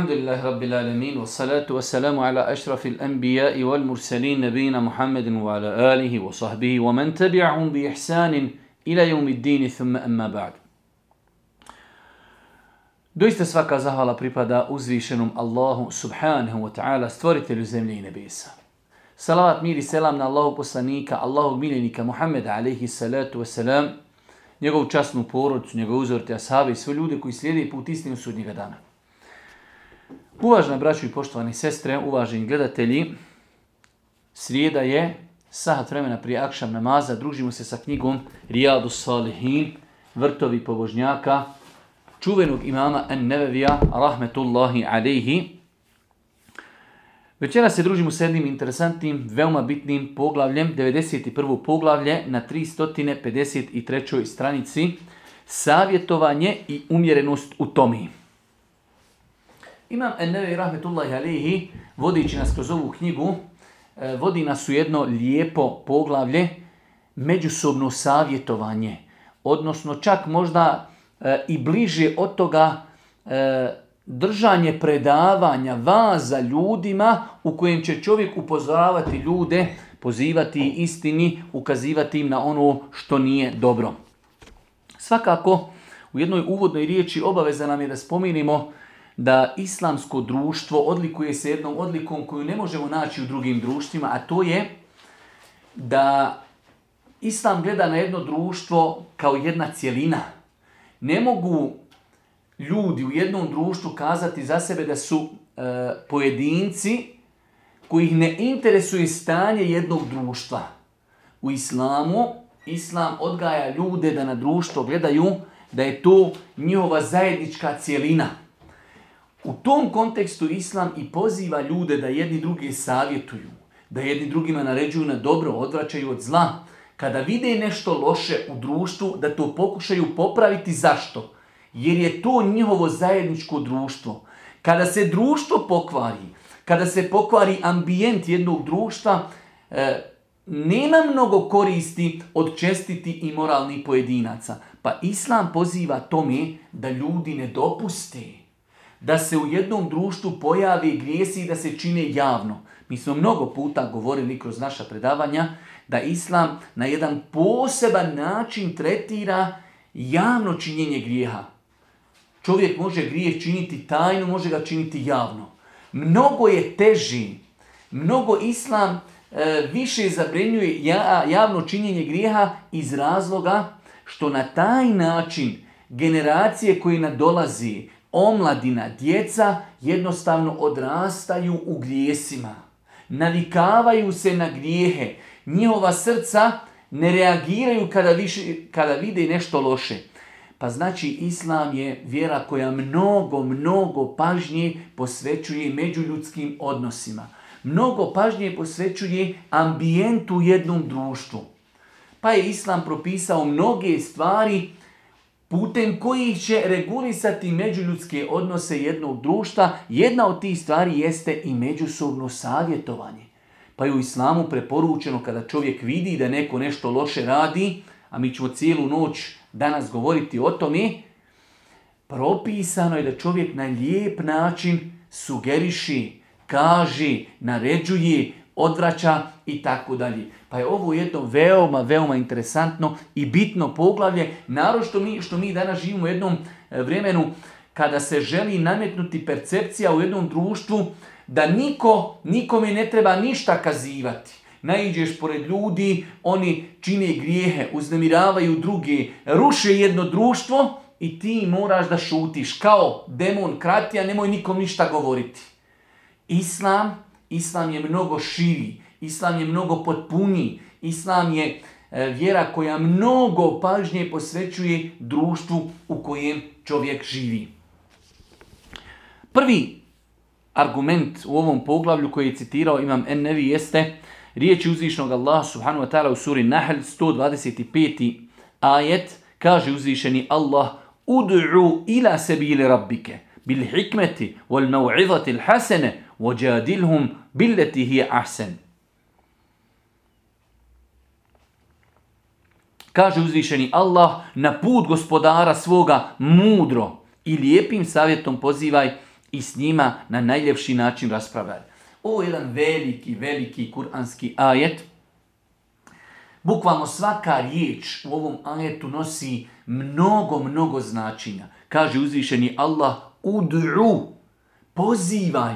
Elhamdülillahi Rabbil Alemin wa salatu wa salamu ala eşrafil enbiya'i wal mursalin nabina Muhammedin wa ala alihi wa sahbihi wa man tabi'ahum bi ihsanin ila yevmiddini thumma emma ba'd Doista svaka zahvala pripada uzvišenom Allahu subhanahu wa ta'ala stvoritelju zemlje i nebesa. Salavat, mir i selam na Allahu poslanika, Allahu miljenika Muhammeda alaihi salatu wa salam, njegovu časnu porodcu, njegovu uzor te ashabi i sve ljude koji slijede put istinu sudnjega dana. Uvažena braću i poštovani sestre, uvaženi gledatelji, srijeda je sahat vremena prije akšam namaza, družimo se sa knjigom Rijadu Salihin, vrtovi pobožnjaka, čuvenog imama En-Nevevija, rahmetullahi alaihi. Večera se družimo s jednim interesantnim, veoma bitnim poglavljem, 91. poglavlje na 353. stranici, savjetovanje i umjerenost u tomi. Imam En-Nevevi, rahmetullahi alaihi, vodići nas kroz ovu knjigu, e, vodi nas u jedno lijepo poglavlje, međusobno savjetovanje, odnosno čak možda e, i bliže od toga e, držanje predavanja vaza ljudima u kojem će čovjek upozoravati ljude, pozivati istini, ukazivati im na ono što nije dobro. Svakako, u jednoj uvodnoj riječi obaveza nam je da spominimo da islamsko društvo odlikuje se jednom odlikom koju ne možemo naći u drugim društvima, a to je da islam gleda na jedno društvo kao jedna cjelina. Ne mogu ljudi u jednom društvu kazati za sebe da su e, pojedinci koji ih ne interesuje stanje jednog društva. U islamu, islam odgaja ljude da na društvo gledaju da je to njihova zajednička cjelina. U tom kontekstu islam i poziva ljude da jedni drugi savjetuju, da jedni drugima naređuju na dobro, odvraćaju od zla. Kada vide nešto loše u društvu, da to pokušaju popraviti. Zašto? Jer je to njihovo zajedničko društvo. Kada se društvo pokvari, kada se pokvari ambijent jednog društva, e, nema mnogo koristi od čestiti i moralnih pojedinaca. Pa Islam poziva tome da ljudi ne dopuste da se u jednom društvu pojavi grijesi i da se čine javno. Mi smo mnogo puta govorili kroz naša predavanja da Islam na jedan poseban način tretira javno činjenje grijeha. Čovjek može grijeh činiti tajno, može ga činiti javno. Mnogo je teži, mnogo Islam e, više zabrenjuje javno činjenje grijeha iz razloga što na taj način generacije koje nadolazi, omladina, djeca jednostavno odrastaju u grijesima. Navikavaju se na grijehe. Njihova srca ne reagiraju kada, više, kada vide nešto loše. Pa znači islam je vjera koja mnogo, mnogo pažnje posvećuje međuljudskim odnosima. Mnogo pažnje posvećuje ambijentu jednom društvu. Pa je islam propisao mnoge stvari putem kojih će regulisati međuljudske odnose jednog društva, jedna od tih stvari jeste i međusobno savjetovanje. Pa je u islamu preporučeno kada čovjek vidi da neko nešto loše radi, a mi ćemo cijelu noć danas govoriti o tome, propisano je da čovjek na lijep način sugeriši, kaži, naređuje, odvraća i tako dalje. Pa je ovo jedno veoma, veoma interesantno i bitno poglavlje, naročito mi, što mi danas živimo u jednom e, vremenu kada se želi nametnuti percepcija u jednom društvu da niko, nikome ne treba ništa kazivati. Naiđeš pored ljudi, oni čine grijehe, uznemiravaju druge, ruše jedno društvo i ti moraš da šutiš kao demon kratija, nemoj nikom ništa govoriti. Islam, Islam je mnogo širi, Islam je mnogo potpuniji, Islam je e, vjera koja mnogo pažnje posvećuje društvu u kojem čovjek živi. Prvi argument u ovom poglavlju koji je citirao Imam Ennevi jeste riječi uzvišnog Allaha subhanahu wa ta'ala u suri Nahl 125. ajet kaže uzvišeni Allah ud'u ila sebili rabbike bil hikmeti wal maw'izati al hasene وَجَادِلْهُمْ بِلَّتِ هِيَ ahsen. Kaže uzvišeni Allah, na put gospodara svoga mudro i lijepim savjetom pozivaj i s njima na najljepši način raspravljati. Ovo je jedan veliki, veliki kuranski ajet. Bukvalno svaka riječ u ovom ajetu nosi mnogo, mnogo značenja. Kaže uzvišeni Allah, udru, pozivaj,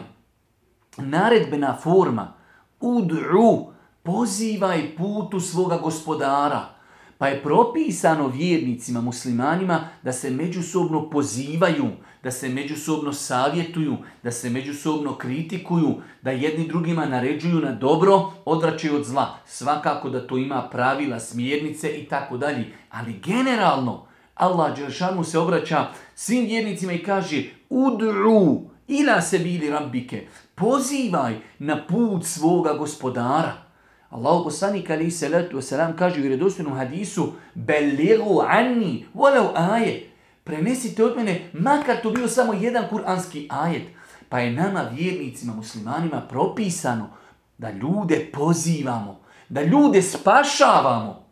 naredbena forma, udru, pozivaj putu svoga gospodara. Pa je propisano vjernicima, muslimanima, da se međusobno pozivaju, da se međusobno savjetuju, da se međusobno kritikuju, da jedni drugima naređuju na dobro, odvraćaju od zla. Svakako da to ima pravila, smjernice i tako dalje. Ali generalno, Allah Đelšanu se obraća svim vjernicima i kaže udru ila se bili rabbike, pozivaj na put svoga gospodara. Allahu poslanik ali se letu selam kaže u vjerodostojnom hadisu beligu anni walau aje. Prenesite od mene makar to bio samo jedan kuranski ajet. Pa je nama vjernicima, muslimanima propisano da ljude pozivamo, da ljude spašavamo.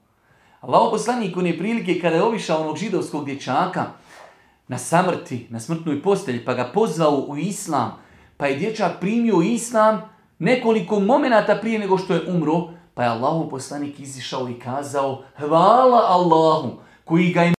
Allahu poslanik one prilike kada je obišao onog židovskog dječaka na samrti, na smrtnoj postelji, pa ga pozvao u islam, pa je dječak primio islam, nekoliko momenata prije nego što je umro, pa je Allahu poslanik izišao i kazao hvala Allahu koji ga je